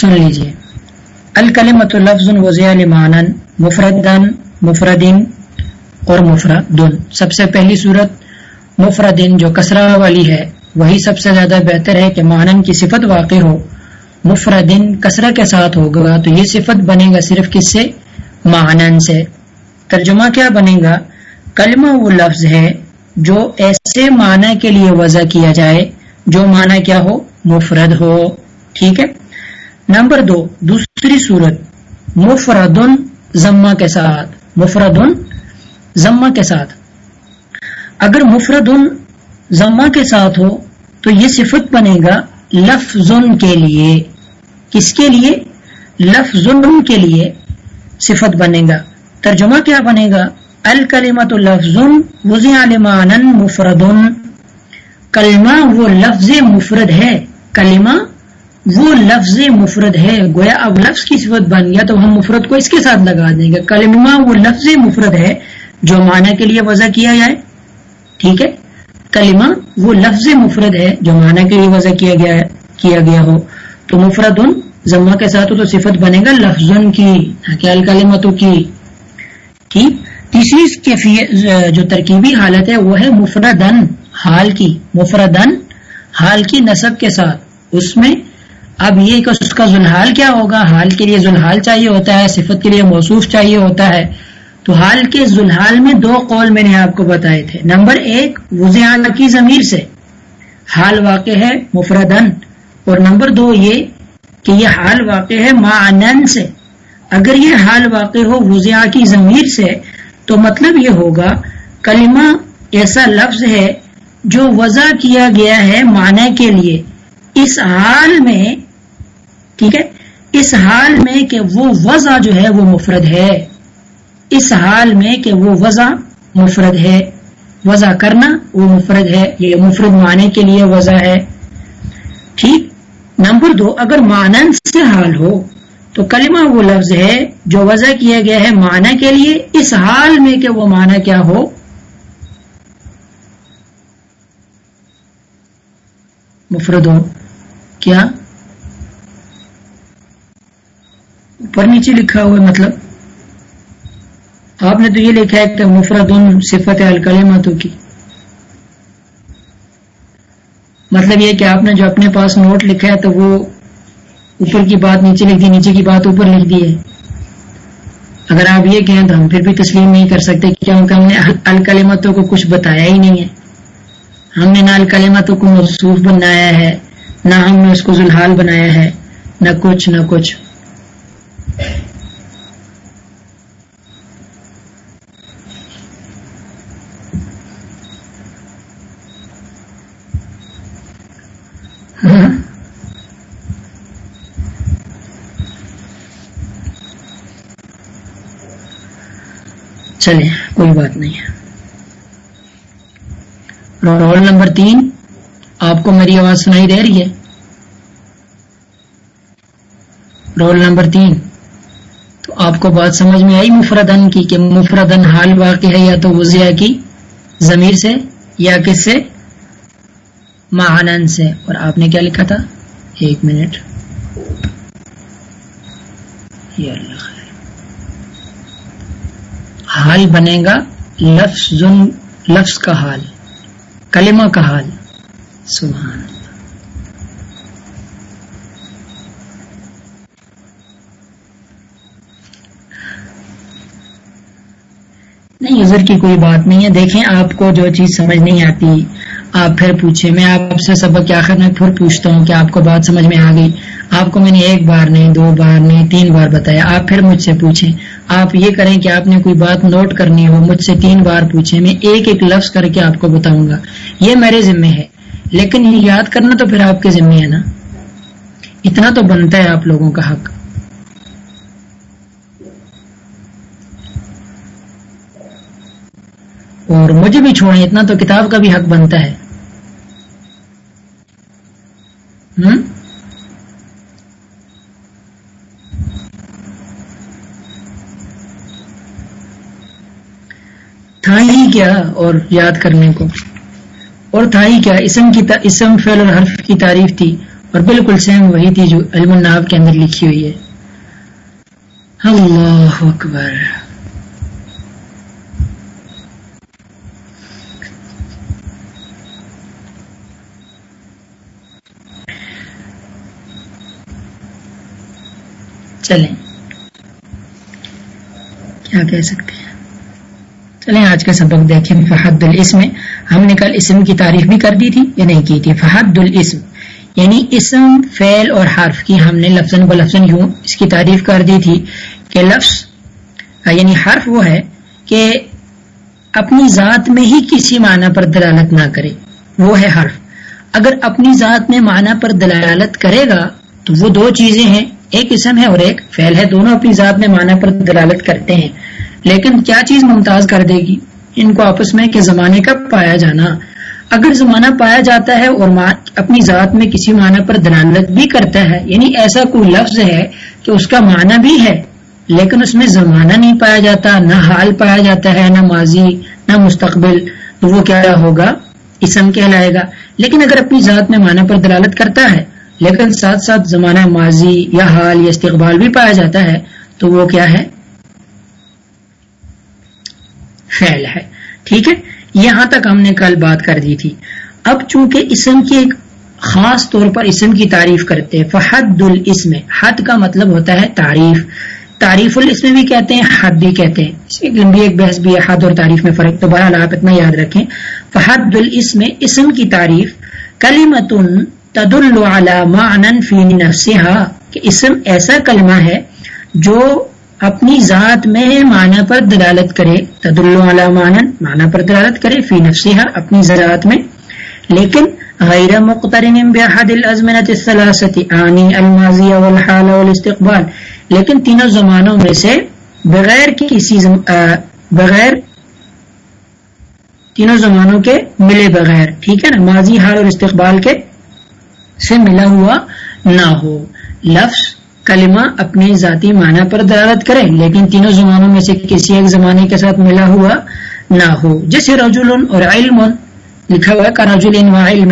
سن لیجیے۔ الکلمت لفظ وضع لمانن مفردن مفردن اور مفردن۔ سب سے پہلی صورت مفردن جو کسرہ والی ہے، وہی سب سے زیادہ بہتر ہے کہ مانن کی صفت واقع ہو۔ مفردن کسرہ کے ساتھ ہوگا تو یہ صفت بنے گا صرف کس سے؟ مانن سے۔ ترجمہ کیا بنے گا؟ کلمہ وہ لفظ ہے جو ایسے معنی کے لیے وضع کیا جائے جو معنی کیا ہو؟ مفرد ہو۔ ٹھیک ہے؟ نمبر دو، دوسری صورت، مفردن ضمہ کے ساتھ، مفردن ضمہ کے ساتھ۔ اگر مفردن ضمہ کے ساتھ ہو، تو یہ صفت بنے گا لفظ کے لیے۔ کس کے لیے؟ لفظ کے لیے صفت بنے گا۔ ترجمہ کیا بنے گا؟ الکلمت لفظ وزع لمانا کلمہ وہ لفظ مفرد ہے، کلمہ وہ لفظ مفرد ہے، گویا اب لفظ کی صفت بن گیا تو ہم مفرد کو اس کے ساتھ لگا دیں گے۔ کلمہ وہ لفظ مفرد ہے جو معنی کے لیے وضع کیا جائے۔ ٹھیک ہے؟ کلمہ وہ لفظ مفرد ہے جو معنی کے لیے وضع کیا گیا کیا گیا ہو۔ تو مفرد ان ضمہ کے ساتھ ہو تو صفت بنے گا لفظ کی الکلمتوں کی۔ ٹھیک؟ تیسری جو ترکیبی حالت ہے وہ ہے مفردن حال کی، مفردن حال کی نصب کے ساتھ۔ اس میں اب یہ کہ اس کا ذلحال کیا ہوگا؟ حال کے لیے ذلحال چاہیے ہوتا ہے، صفت کے لیے موصوف چاہیے ہوتا ہے۔ تو حال کے ذلحال میں دو قول میں نے آپ کو بتائے تھے۔ نمبر ایک وزیان کی ضمیر سے۔ حال واقع ہے مفردن اور نمبر دو یہ کہ یہ حال واقع ہے معنن سے۔ اگر یہ حال واقع ہو وزیا کی ضمیر سے، تو مطلب یہ ہوگا، کلمہ ایسا لفظ ہے جو وضع کیا گیا ہے معنی کے لیے۔ اس حال میں ٹھیک ہے؟ اس حال میں کہ وہ وضع جو ہے وہ مفرد ہے۔ اس حال میں کہ وہ وضع مفرد ہے۔ وضع کرنا وہ مفرد ہے۔ یہ مفرد معنی کے لیے وضع ہے۔ ٹھیک؟ نمبر دو، اگر مانند سے حال ہو، تو کلمہ وہ لفظ ہے جو وضع کیا گیا ہے معنی کے لیے۔ اس حال میں کہ وہ معنی کیا ہو۔ مفرد ہو کیا؟ اوپر نیچے لکھا ہوا مطلب آپ نے تو یہ لکھا ہے کہ مفرد ان صفت الکلمتوں کی۔ مطلب یہ کہ آپ نے جو اپنے پاس نوٹ لکھا ہے تو وہ اوپر کی بات نیچے لکھ دی، نیچے کی بات اوپر لکھ دی ہے۔ اگر آپ یہ کہیں تو ہم پھر بھی تسلیم نہیں کر سکتے کیونکہ ہم نے الکلمتوں کو کچھ بتایا ہی نہیں ہے۔ ہم نے نہ الکلمتوں کو مصروف بنایا ہے، نہ ہم نے اس کو ذلحال بنایا ہے، نہ کچھ نہ کچھ۔ چلے، کوئی بات نہیں۔ ہے رول نمبر تین، آپ کو میری آواز سنائی دے رہی ہے۔ رول نمبر تین۔ آپ کو بات سمجھ میں آئی مفردن کی کہ مفردن حال واقع ہے یا تو وزیا کی ضمیر سے یا کس سے؟ مہانند سے۔ اور آپ نے کیا لکھا تھا؟ ایک منٹ۔ اللہ حال بنے گا لفظ لفظ کا حال، کلمہ کا حال۔ سبحان نہیں، عذر کی کوئی بات نہیں ہے۔ دیکھیں، آپ کو جو چیز سمجھ نہیں آتی، آپ پھر پوچھیں، میں آپ سے سبق کے آخر میں پھر پوچھتا ہوں کہ آپ کو بات سمجھ میں آ گئی۔ آپ کو میں نے ایک بار نہیں، دو بار نہیں، تین بار بتایا۔ آپ پھر مجھ سے پوچھیں۔ آپ یہ کریں کہ آپ نے کوئی بات نوٹ کرنی ہو، مجھ سے تین بار پوچھیں۔ میں ایک ایک لفظ کر کے آپ کو بتاؤں گا۔ یہ میرے ذمے ہے، لیکن یہ یاد کرنا تو پھر آپ کے ذمے ہے نا۔ اتنا تو بنتا ہے آپ لوگوں کا حق۔ اور مجھے بھی چھوڑیں، اتنا تو کتاب کا بھی حق بنتا ہے۔ تھا ہی کیا اور یاد کرنے کو؟ اور تھا ہی کیا، اسم کی اسم، فعل اور حرف کی تعریف تھی اور بالکل سیم وہی تھی جو علم الناب کے اندر لکھی ہوئی ہے۔ اللہ اکبر۔ چلیں۔ کیا کہہ سکتے ہیں؟ چلیں، آج کا سبق دیکھیں فہد الاسم۔ ہم نے کل اسم کی تعریف بھی کر دی تھی یا نہیں کی تھی۔ فہد الاسم یعنی اسم، فعل اور حرف کی ہم نے لفظ بلفظ یوں اس کی تعریف کر دی تھی کہ لفظ یعنی حرف وہ ہے کہ اپنی ذات میں ہی کسی معنی پر دلالت نہ کرے۔ وہ ہے حرف۔ اگر اپنی ذات میں معنی پر دلالت کرے گا تو وہ دو چیزیں ہیں۔ ایک اسم ہے اور ایک فعل ہے، دونوں اپنی ذات میں معنی پر دلالت کرتے ہیں۔ لیکن کیا چیز ممتاز کر دے گی؟ ان کو آپس میں کہ زمانے کا پایا جانا۔ اگر زمانہ پایا جاتا ہے اور اپنی ذات میں کسی معنی پر دلالت بھی کرتا ہے یعنی ایسا کوئی لفظ ہے کہ اس کا معنی بھی ہے، لیکن اس میں زمانہ نہیں پایا جاتا، نہ حال پایا جاتا ہے، نہ ماضی، نہ مستقبل، تو وہ کیا ہوگا؟ اسم کہلائے گا۔ لیکن اگر اپنی ذات میں معنی پر دلالت کرتا ہے لیکن ساتھ ساتھ زمانہ ماضی یا حال یا استقبال بھی پایا جاتا ہے، تو وہ کیا ہے؟ فعل ہے۔ ٹھیک ہے؟ یہاں تک ہم نے کل بات کر دی تھی۔ اب چونکہ اسم کی ایک خاص طور پر اسم کی تعریف کرتے ہیں، فحد الاسم، حد کا مطلب ہوتا ہے تعریف۔ تعریف الاسم بھی کہتے ہیں، حد بھی کہتے ہیں۔ اس کی لمبی ایک بحث بھی ہے، حد اور تعریف میں فرق، تو بہرحال آپ اتنا یاد رکھیں۔ فحد الاسم، اسم کی تعریف کلیمت تدل على نفسها کہ اسم ایسا کلمہ ہے جو اپنی ذات میں معنی پر دلالت کرے۔ تدل على معنى معنی پر دلالت کرے، فی نفسها اپنی ذات میں۔ لیکن غیر مقترن بأحد الازمنة الثلاثة، آنی، الماضی والحال والاستقبال۔ لیکن تینوں زمانوں میں سے بغیر کسی زم... بغیر تینوں زمانوں کے ملے بغیر، ٹھیک ہے نا؟ ماضی، حال اور استقبال کے سے ملا ہوا نہ ہو۔ لفظ، کلمہ اپنے ذاتی معنی پر دلالت کرے لیکن تینوں زمانوں میں سے کسی ایک زمانے کے ساتھ ملا ہوا نہ ہو۔ جیسے رجول اور علم لکھا ہوا ہے کا رجول و علم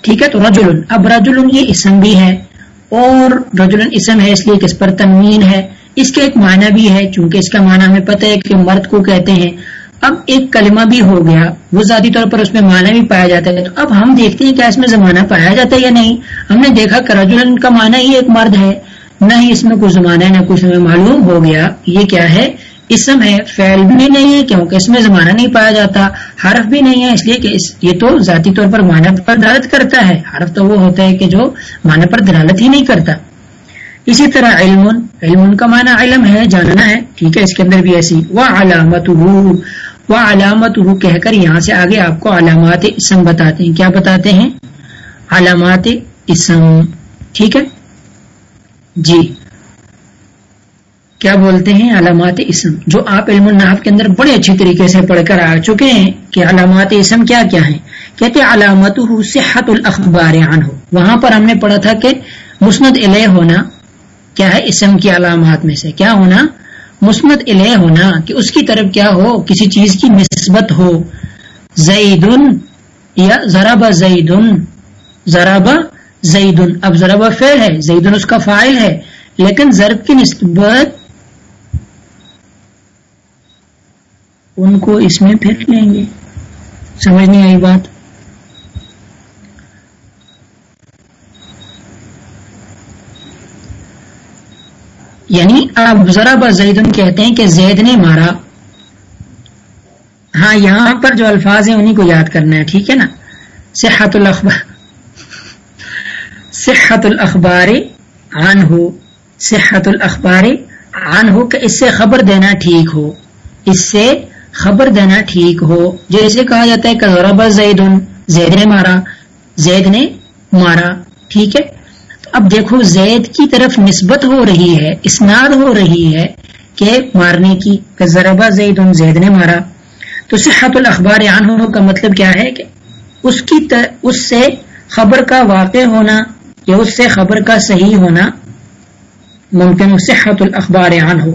ٹھیک ہے، تو رجول اب رجول یہ اسم بھی ہے اور رجول اسم ہے، اس لیے کہ اس پر تنوین ہے۔ اس کا ایک معنی بھی ہے، چونکہ اس کا معنی ہمیں پتہ ہے کہ مرد کو کہتے ہیں اب ایک کلمہ بھی ہو گیا، وہ ذاتی طور پر اس میں معنی بھی پایا جاتا ہے۔ تو اب ہم دیکھتے ہیں کہ اس میں زمانہ پایا جاتا ہے یا نہیں۔ ہم نے دیکھا کراجول کا معنی ہی ایک مرد ہے، نہ ہی اس میں کوئی زمانہ ہے، نہ کچھ ہمیں معلوم ہو گیا۔ یہ کیا ہے؟ اسم ہے فیل بھی نہیں ہے، کیونکہ اس میں زمانہ نہیں پایا جاتا۔ حرف بھی نہیں ہے، اس لیے کہ یہ تو ذاتی طور پر معنی پر دلالت کرتا ہے۔ حرف تو وہ ہوتا ہے کہ جو معنی پر دلالت ہی نہیں کرتا۔ اسی طرح علم علم کا معنی علم ہے، جاننا ہے، ٹھیک ہے، اس کے اندر بھی ایسی وہ علامت وہ علامت کہہ کر یہاں سے آگے آپ کو علامات اسم بتاتے ہیں۔ کیا بتاتے ہیں؟ علامات اسم، ٹھیک ہے؟ جی۔ کیا بولتے ہیں علامات اسم؟ جو آپ علم النحف کے اندر بڑے اچھی طریقے سے پڑھ کر آ چکے ہیں کہ علامات اسم کیا کیا ہیں۔ کہتے علامت صحت الاخبار عنہ۔ وہاں پر ہم نے پڑھا تھا کہ مسند علیہ ہونا کیا ہے اسم کی علامات میں سے؟ کیا ہونا؟ مسمت الہ ہونا، کہ اس کی طرف کیا ہو، کسی چیز کی نسبت ہو۔ زیدن یا ذرابا زیدن ذرابا زیدن۔ اب ذرابا فعل ہے، زیدن اس کا فائل ہے، لیکن ضرب کی نسبت ان کو اس میں پھر لیں گے۔ سمجھ نہیں آئی بات؟ یعنی آپ ذرا زیدن کہتے ہیں کہ زید نے مارا۔ ہاں یہاں پر جو الفاظ ہیں انہیں کو یاد کرنا ہے، ٹھیک ہے نا؟ صحت الاخبار صحت الاخبار عن ہو صحت الاخبار عن ہو کہ اس سے خبر دینا ٹھیک ہو، اس سے خبر دینا ٹھیک ہو۔ جیسے کہا جاتا ہے کہ ذرا بس زیدن، زید نے مارا، زید نے مارا، ٹھیک ہے؟ اب دیکھو، زید کی طرف نسبت ہو رہی ہے، اسناد ہو رہی ہے کہ مارنے کی ذربا زید ان، زید نے مارا۔ تو صحت الاخبار عنہ کا مطلب کیا ہے کہ اس کی اس سے خبر کا واقع ہونا یا اس سے خبر کا صحیح ہونا ممکن صحت الاخبار عنہ ہو،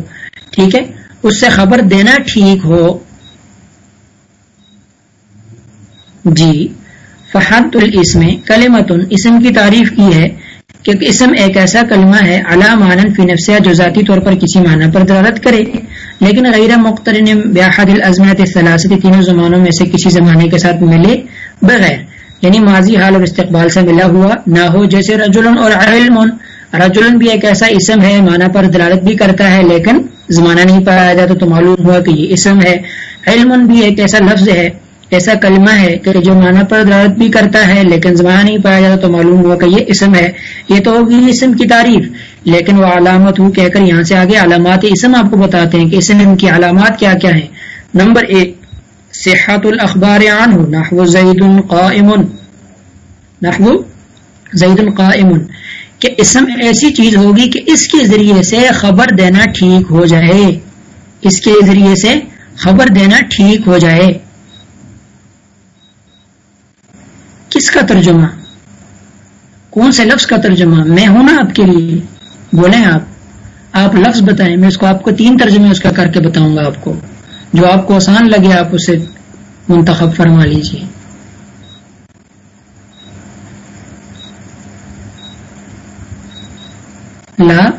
ٹھیک ہے؟ اس سے خبر دینا ٹھیک ہو۔ جی فحد الاسم کلمت اسم کی تعریف کی ہے۔ کہ اسم ایک ایسا کلمہ ہے علام فی نفسیہ جو ذاتی طور پر کسی معنی پر دلالت کرے۔ لیکن غیر مخترن بیاحد الازمت ثلاثتی تینوں زمانوں میں سے کسی زمانے کے ساتھ ملے بغیر۔ یعنی ماضی، حال اور استقبال سے ملا ہوا نہ ہو، جیسے رجلن اور علم۔ رجلن بھی ایک ایسا اسم ہے، معنی پر دلالت بھی کرتا ہے، لیکن زمانہ نہیں پایا جاتا تو معلوم ہوا کہ یہ اسم ہے۔ علم بھی ایک ایسا لفظ ہے ایسا کلمہ ہے کہ جو معنی پر دلالت بھی کرتا ہے لیکن زمانہ نہیں پایا جاتا تو معلوم ہوا کہ یہ اسم ہے، یہ تو ہوگی اسم کی تعریف۔ لیکن وہ علامت ہوں کہہ کر یہاں سے آگے علامات اسم آپ کو بتاتے ہیں کہ اسم کی علامات کیا کیا ہیں۔ نمبر ایک، صحت الاخبار عنہ، نحو زید قائم۔ نحو زید قائم۔ کہ اسم ایسی چیز ہوگی کہ اس کے ذریعے سے خبر دینا ٹھیک ہو جائے۔ اس کے ذریعے سے خبر دینا ٹھیک ہو جائے۔ کس کا ترجمہ؟ کون سے لفظ کا ترجمہ؟ میں ہوں نا آپ کے لیے۔ بولیں آپ۔ آپ لفظ بتائیں۔ میں اس کو آپ کو تین ترجمے اس کا کر کے بتاؤں گا آپ کو۔ جو آپ کو آسان لگے آپ اسے منتخب فرما لیجیے لا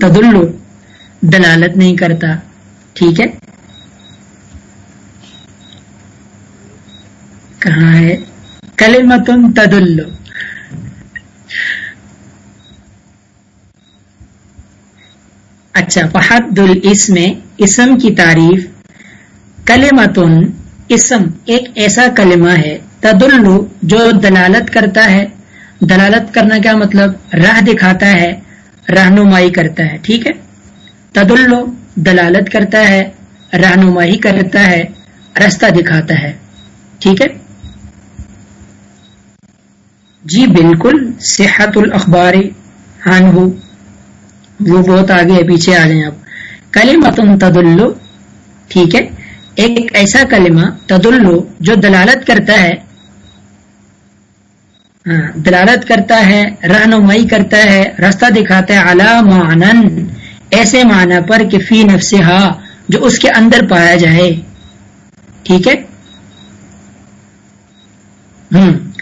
تدلو دلالت نہیں کرتا۔ ٹھیک ہے؟ کہاں ہے؟ کلمتن تدل. اچھا فحد الاسم، اسم کی تعریف. کلمتن، اسم، ایک ایسا کلمہ ہے، تدل، جو دلالت کرتا ہے. دلالت کرنا کیا مطلب؟ راہ دکھاتا ہے، رہنمائی کرتا ہے، ٹھیک ہے؟ تدل، دلالت کرتا ہے، رہنمائی کرتا ہے رستہ دکھاتا ہے، ٹھیک ہے؟ جی بالکل، صحت الاخبار ہان ہو وہ بہت آگے پیچھے آ جائیں آپ۔ کلمہ تم تدلو ٹھیک ہے۔ ایک ایسا کلمہ تدلو جو دلالت کرتا ہے۔ ہاں، دلالت کرتا ہے، رہنمائی کرتا ہے، راستہ دکھاتا ہے علام ایسے معنی پر کہ فی نفس جو اس کے اندر پایا جائے۔ ٹھیک ہے۔ ہوں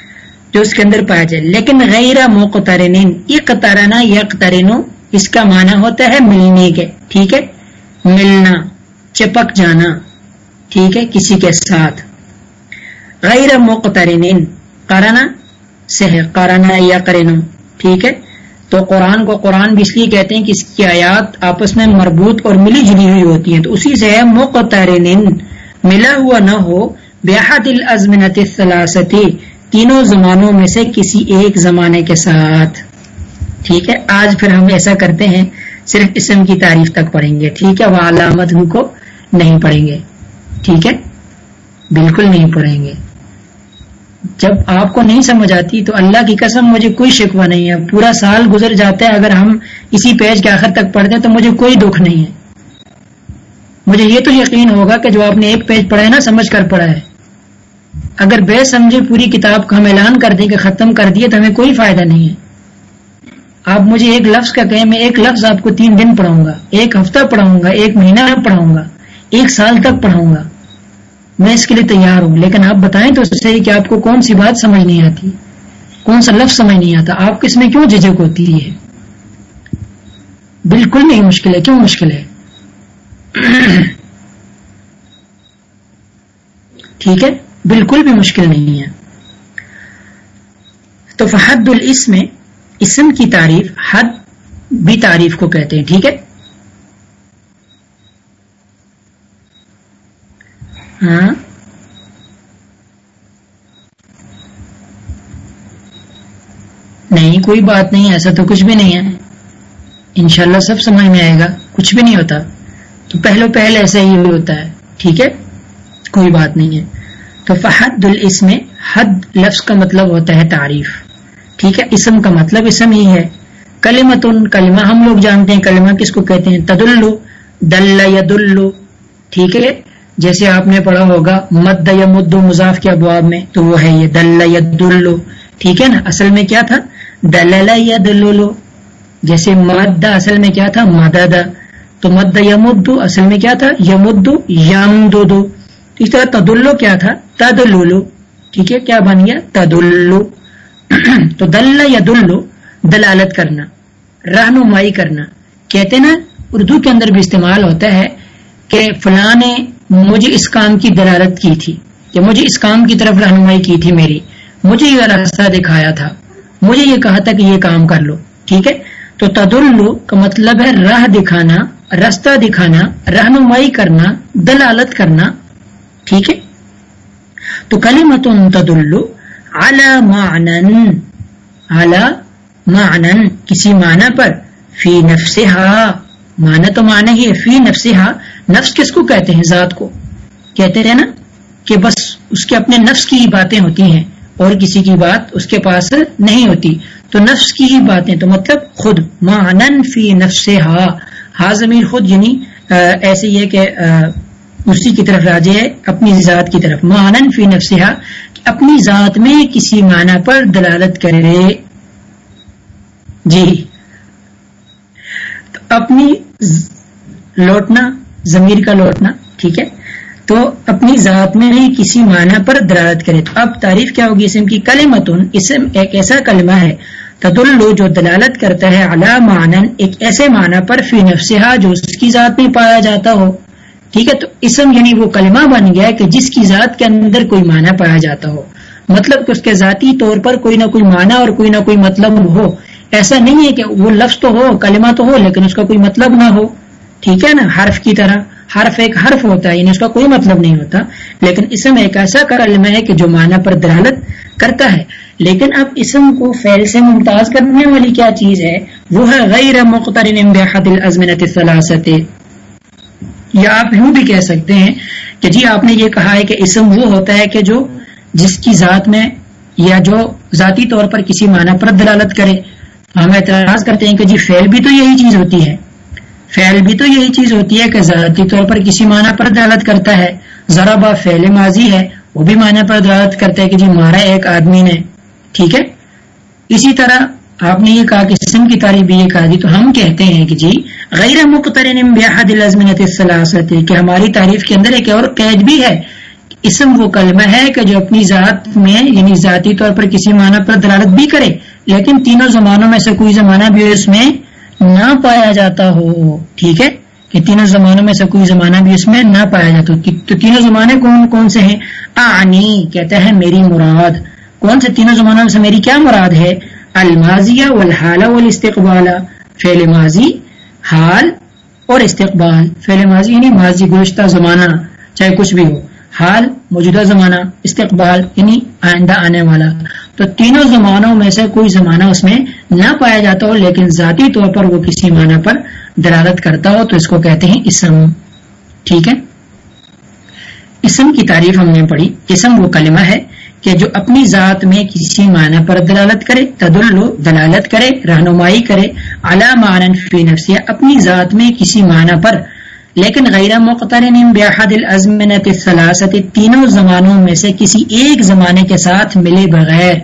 جو اس کے اندر پایا جائے۔ لیکن غیر موقترن اقترنا، یقترنو، اس کا معنی ہوتا ہے ملنے کے۔ ٹھیک ہے؟ ملنا، چپک جانا۔ ٹھیک ہے؟ کسی کے ساتھ۔ غیر موقترن قرنا سے ہے قرنا یا کرنو ٹھیک ہے؟ تو قرآن کو قرآن بھی اس لیے کہتے ہیں کہ اس کی آیات آپس میں مربوط اور ملی جلی ہوئی ہوتی ہیں۔ تو اسی سے ہے موقترن ملا ہوا نہ ہو بیاحت الازمنت الثلاثتی۔ تینوں زمانوں میں سے کسی ایک زمانے کے ساتھ۔ ٹھیک ہے؟ آج پھر ہم ایسا کرتے ہیں، صرف اسم کی تعریف تک پڑھیں گے۔ ٹھیک ہے؟ وہ علامت کو نہیں پڑھیں گے۔ ٹھیک ہے؟ بالکل نہیں پڑھیں گے۔ جب آپ کو نہیں سمجھ آتی تو اللہ کی قسم، مجھے کوئی شکوہ نہیں ہے۔ پورا سال گزر جاتا ہے، اگر ہم اسی پیج کے آخر تک پڑھتے ہیں تو مجھے کوئی دکھ نہیں ہے۔ مجھے یہ تو یقین ہوگا کہ جو آپ نے ایک پیج پڑھا ہے نا، سمجھ کر پڑھا ہے۔ اگر بے سمجھے پوری کتاب کا ہم اعلان کر دیں کہ ختم کر دیے تو ہمیں کوئی فائدہ نہیں ہے۔ آپ مجھے ایک لفظ کا کہیں، میں ایک لفظ آپ کو تین دن پڑھاؤں گا، ایک ہفتہ پڑھاؤں گا، ایک مہینہ پڑھاؤں گا، ایک سال تک پڑھاؤں گا۔ میں اس کے لیے تیار ہوں، لیکن آپ بتائیں تو صحیح کہ آپ کو کون سی بات سمجھ نہیں آتی، کون سا لفظ سمجھ نہیں آتا، آپ کس میں کیوں جھجک ہوتی ہے؟ بالکل نہیں مشکل ہے، کیوں مشکل ہے؟ ٹھیک ہے؟ بالکل بھی مشکل نہیں ہے۔ تو فحد الاسم، اسم کی تعریف، حد بھی تعریف کو کہتے ہیں، ٹھیک ہے؟ ہاں۔ نہیں، کوئی بات نہیں، ایسا تو کچھ بھی نہیں ہے۔ انشاءاللہ سب سمجھ میں آئے گا، کچھ بھی نہیں ہوتا۔ تو پہلو پہل ایسا ہی ہوتا ہے، ٹھیک ہے؟ کوئی بات نہیں ہے۔ تو فحد الاسم، حد لفظ کا مطلب ہوتا ہے تعریف۔ ٹھیک ہے؟ اسم کا مطلب اسم ہی ہے۔ کلمت کلمہ ہم لوگ جانتے ہیں، کلمہ کس کو کہتے ہیں؟ تدلو، دل یدلو۔ ٹھیک ہے؟ جیسے آپ نے پڑھا ہوگا، مد یا مد مضاف کے ابواب میں، تو وہ ہے یہ دل یدلو۔ ٹھیک ہے نا؟ اصل میں کیا تھا؟ دل یدلو۔ جیسے مد، اصل میں کیا تھا؟ مدد۔ تو مد یمد، اصل میں کیا تھا؟ یمد یم دو اس طرح تدلو کیا تھا؟ تدلو ٹھیک ہے؟ کیا بن گیا؟ تدلو. تو دل یا دلو دلالت کرنا، رہنمائی کرنا. کہتے نا، اردو کے اندر بھی استعمال ہوتا ہے کہ فلاں نے مجھے اس کام کی دلالت کی تھی، یا مجھے اس کام کی طرف رہنمائی کی تھی میری، مجھے یہ راستہ دکھایا تھا، مجھے یہ کہا تھا کہ یہ کام کر لو، ٹھیک ہے؟ تو تدلو کا مطلب ہے راہ دکھانا رستہ دکھانا، رہنمائی کرنا، دلالت کرنا ٹھیک ہے؟ تو کلی مت تدلو اعلی معنن، کسی معنی پر، فی نفسہا، معنی تو معنی ہی ہے، فی نفسہا، نفس کس کو کہتے ہیں؟ ذات کو۔ کہتے ہیں نا کہ بس اس کے اپنے نفس کی ہی باتیں ہوتی ہیں، اور کسی کی بات اس کے پاس نہیں ہوتی۔ تو نفس کی ہی باتیں، تو مطلب خود، معنن فی نفسہا۔ ہا ضمیر خود یعنی ایسے یہ کہ اسی کی طرف راجے ہے، اپنی ذات کی طرف۔ معنن فی نفسہا اپنی ذات میں کسی معنی پر دلالت کرے۔ جی۔ تو اپنی لوٹنا، ضمیر کا لوٹنا، ٹھیک ہے؟ تو اپنی ذات میں ہی کسی معنی پر دلالت کرے۔ تو اب تعریف کیا ہوگی اسم کی؟ کلمتن، اسم ایک ایسا کلمہ ہے تدلو جو دلالت کرتا ہے علا معنن ایک ایسے معنی پر فی نفسہا جو اس کی ذات میں پایا جاتا ہو۔ ٹھیک ہے؟ تو اسم یعنی وہ کلمہ بن گیا کہ جس کی ذات کے اندر کوئی معنی پایا جاتا ہو۔ مطلب کہ اس کے ذاتی طور پر کوئی نہ کوئی معنی اور کوئی نہ کوئی مطلب ہو۔ ایسا نہیں ہے کہ وہ لفظ تو ہو، کلمہ تو ہو، لیکن اس کا کوئی مطلب نہ ہو۔ ٹھیک ہے نا؟ حرف کی طرح۔ حرف ایک حرف ہوتا ہے یعنی اس کا کوئی مطلب نہیں ہوتا۔ لیکن اسم ایک ایسا کلمہ ہے کہ جو معنی پر دلالت کرتا ہے۔ لیکن اب اسم کو فیل سے ممتاز کرنے والی کیا چیز ہے؟ وہ ہے غیر مقترن بحد الازمنت الثلاثت یا آپ یوں بھی کہہ سکتے ہیں کہ جی آپ نے یہ کہا ہے کہ اسم وہ ہوتا ہے کہ جو جس کی ذات میں یا جو ذاتی طور پر کسی معنی پر دلالت کرے ہم اعتراض کرتے ہیں کہ جی فیل بھی تو یہی چیز ہوتی ہے۔ فیل بھی تو یہی چیز ہوتی ہے کہ ذاتی طور پر کسی معنی پر دلالت کرتا ہے۔ ذرا با فیل ماضی ہے، وہ بھی معنی پر دلالت کرتا ہے کہ جی مارا ایک آدمی نے، ٹھیک ہے؟ اسی طرح آپ نے یہ کہا کہ اسم کی تعریف بھی یہ کہا دی تو ہم کہتے ہیں کہ جی غیر مقترن بحد الازمنت الثلاثت کہ ہماری تعریف کے اندر ایک اور قید بھی ہے۔ اسم وہ کلمہ ہے کہ جو اپنی ذات میں یعنی ذاتی طور پر کسی معنی پر دلالت بھی کرے، لیکن تینوں زمانوں میں سے کوئی زمانہ بھی اس میں نہ پایا جاتا ہو۔ ٹھیک ہے؟ کہ تینوں زمانوں میں سے کوئی زمانہ بھی اس میں نہ پایا جاتا ہو۔ تو تینوں زمانے کون کون سے ہیں؟ آنی، کہتا ہے میری مراد۔ کون سے تینوں زمانوں میں سے میری کیا مراد ہے؟ الماضیہ والحالہ والاستقبال، فعل ماضی، حال اور استقبال۔ فعل ماضی یعنی ماضی گزشتہ زمانہ، چاہے کچھ بھی ہو۔ حال، موجودہ زمانہ، استقبال یعنی آئندہ آنے والا۔ تو تینوں زمانوں میں سے کوئی زمانہ اس میں نہ پایا جاتا ہو، لیکن ذاتی طور پر وہ کسی معنی پر دلالت کرتا ہو، تو اس کو کہتے ہیں اسم۔ ٹھیک ہے؟ اسم کی تعریف ہم نے پڑھی۔ اسم وہ کلمہ ہے کہ جو اپنی ذات میں کسی معنی پر دلالت کرے، تدلو، دلالت کرے، رہنمائی کرے اعلی فی نفسیہ اپنی ذات میں کسی معنی پر، لیکن غیر مقترن بحد الازمنت الثلاثت، تینوں زمانوں میں سے کسی ایک زمانے کے ساتھ ملے بغیر۔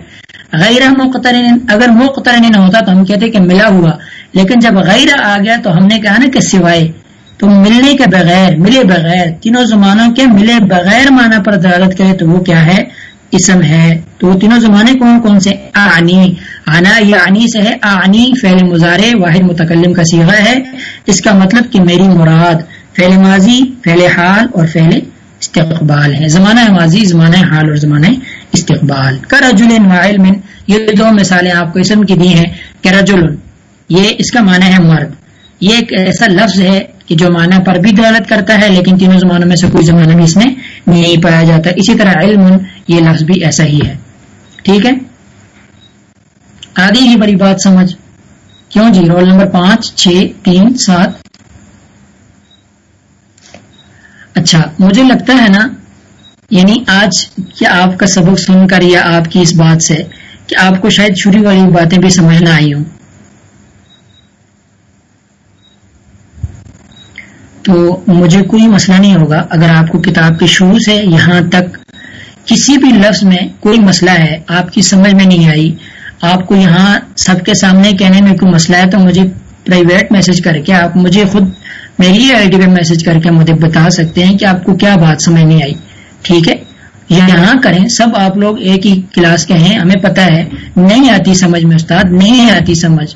غیر مقترن، اگر مقترن ہوتا تو ہم کہتے کہ ملا ہوا، لیکن جب غیر آ گیا تو ہم نے کہا نا کہ سوائے۔ تو ملنے کے بغیر، ملے بغیر، تینوں زمانوں کے ملے بغیر معنی پر دلالت کرے تو وہ کیا ہے؟ اسم ہے۔ تو وہ تینوں زمانے کون کون سے؟ آنی آنا یہ آنی سے ہے۔ آنی فعل مظاہرے واحد متکلم کا سیغہ ہے۔ اس کا مطلب کہ میری مراد فعل ماضی، فعل حال اور فعل استقبال ہے۔ زمانہ ماضی، زمانہ حال اور زمانہ استقبال۔ کا رجول علم۔ یہ دو مثالیں آپ کو اسم کی دی ہیں۔ کہ رجل یہ اس کا معنی ہے مرد۔ یہ ایک ایسا لفظ ہے کہ جو معنی پر بھی دلالت کرتا ہے، لیکن تینوں زمانوں میں سے کوئی زمانہ بھی اس میں نہیں پایا جاتا۔ اسی طرح علم، یہ لفظ بھی ایسا ہی ہے۔ ٹھیک ہے؟ آدھی ہی بڑی بات سمجھ۔ کیوں جی؟ رول نمبر پانچ، چھ، تین، سات۔ اچھا مجھے لگتا ہے نا یعنی آج کیا آپ کا سبق سن کر یا آپ کی اس بات سے کہ آپ کو شاید چھری والی باتیں بھی سمجھنا آئی ہوں۔ تو مجھے کوئی مسئلہ نہیں ہوگا۔ اگر آپ کو کتاب کے شروع سے یہاں تک کسی بھی لفظ میں کوئی مسئلہ ہے، آپ کی سمجھ میں نہیں آئی، آپ کو یہاں سب کے سامنے کہنے میں کوئی مسئلہ ہے تو مجھے پرائیویٹ میسج کر کے آپ مجھے خود میری آئی ڈی پہ میسج کر کے مجھے بتا سکتے ہیں کہ آپ کو کیا بات سمجھ نہیں آئی۔ ٹھیک ہے؟ یہاں کریں، سب آپ لوگ ایک ہی کلاس کے ہیں، ہمیں پتا ہے۔ نہیں آتی سمجھ میں استاد، نہیں آتی سمجھ۔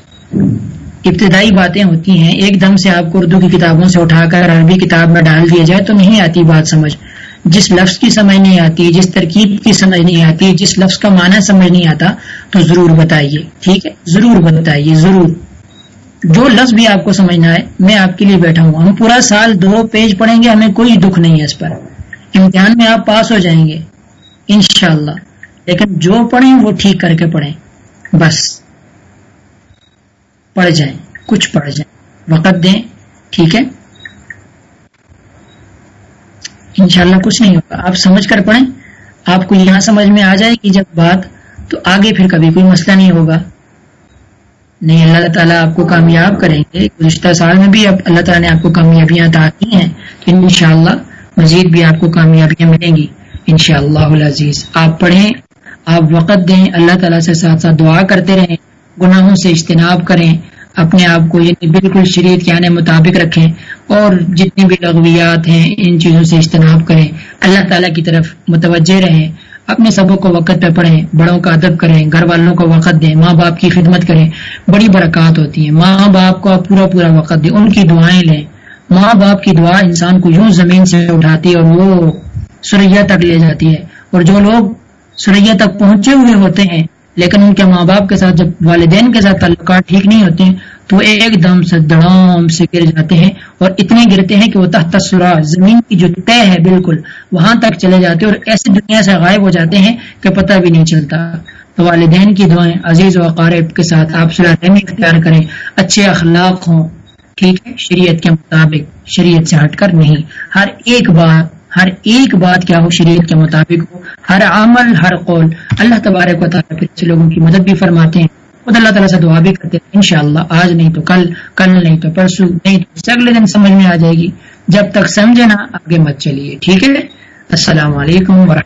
ابتدائی باتیں ہوتی ہیں، ایک دم سے آپ کو اردو کی کتابوں سے اٹھا کر عربی کتاب میں ڈال دیا جائے تو نہیں آتی بات سمجھ۔ جس لفظ کی سمجھ نہیں آتی، جس ترکیب کی سمجھ نہیں آتی، جس لفظ کا معنی سمجھ نہیں آتا، تو ضرور بتائیے۔ ٹھیک ہے؟ ضرور بتائیے، ضرور۔ جو لفظ بھی آپ کو سمجھنا ہے، میں آپ کے لیے بیٹھا ہوں۔ ہم پورا سال دو پیج پڑھیں گے، ہمیں کوئی دکھ نہیں ہے اس پر۔ امتحان میں آپ پاس ہو جائیں گے، انشاءاللہ۔ لیکن جو پڑھیں، وہ ٹھیک کر کے پڑھیں۔ بس۔ پڑھ جائیں، کچھ پڑھ جائیں۔ وقت دیں، ٹھیک ہے؟ انشاءاللہ کچھ نہیں ہوگا۔ آپ سمجھ کر پڑھیں۔ آپ کو یہاں سمجھ میں آ جائے گی جب بات، تو آگے پھر کبھی کوئی مسئلہ نہیں ہوگا۔ نہیں، اللہ تعالیٰ آپ کو کامیاب کریں گے۔ گزشتہ سال میں بھی اب اللہ تعالیٰ نے آپ کو کامیابیاں عطا کی ہیں۔ تو انشاءاللہ مزید بھی آپ کو کامیابیاں ملیں گی۔ انشاءاللہ العزیز، آپ پڑھیں، آپ وقت دیں، اللہ تعالیٰ سے ساتھ ساتھ دعا کرتے رہیں۔ گناہوں سے اجتناب کریں، اپنے آپ کو یعنی بالکل شریعت کے آنے مطابق رکھیں اور جتنی بھی لغویات ہیں، ان چیزوں سے اجتناب کریں۔ اللہ تعالیٰ کی طرف متوجہ رہیں، اپنے سبوں کو وقت پہ پڑھیں، بڑوں کا ادب کریں، گھر والوں کو وقت دیں، ماں باپ کی خدمت کریں۔ بڑی برکات ہوتی ہیں ماں باپ کو آپ پورا پورا وقت دیں، ان کی دعائیں لیں۔ ماں باپ کی دعا انسان کو یوں زمین سے اٹھاتی ہے اور وہ سریا تک لے جاتی ہے۔ اور جو لوگ سریا تک پہنچے ہوئے ہوتے ہیں لیکن ان کے ماں باپ کے ساتھ جب والدین کے ساتھ تعلقات ٹھیک نہیں ہوتے ہیں، تو ایک دم سے دڑام سے گر جاتے ہیں اور اتنے گرتے ہیں کہ وہ تحت سرا زمین کی جو طے ہے بالکل، وہاں تک چلے جاتے ہیں اور ایسی دنیا سے غائب ہو جاتے ہیں کہ پتہ بھی نہیں چلتا۔ تو والدین کی دعائیں عزیز و اقارب کے ساتھ آپ صلاح اختیار کریں۔ اچھے اخلاق ہوں، ٹھیک ہے، شریعت کے مطابق، شریعت سے ہٹ کر نہیں۔ ہر ایک بات ہر ایک بات کیا ہو، شریعت کے مطابق ہو، ہر عمل، ہر قول۔ اللہ تبارک و تعالیٰ پھر لوگوں کی مدد بھی فرماتے ہیں۔ خود اللہ تعالیٰ سے دعا بھی کرتے ہیں۔ انشاءاللہ، آج نہیں تو کل کل نہیں تو پرسوں، نہیں تو اگلے دن سمجھ میں آ جائے گی۔ جب تک سمجھے نا، آگے مت چلیے۔ ٹھیک ہے؟ السلام علیکم ورحمۃ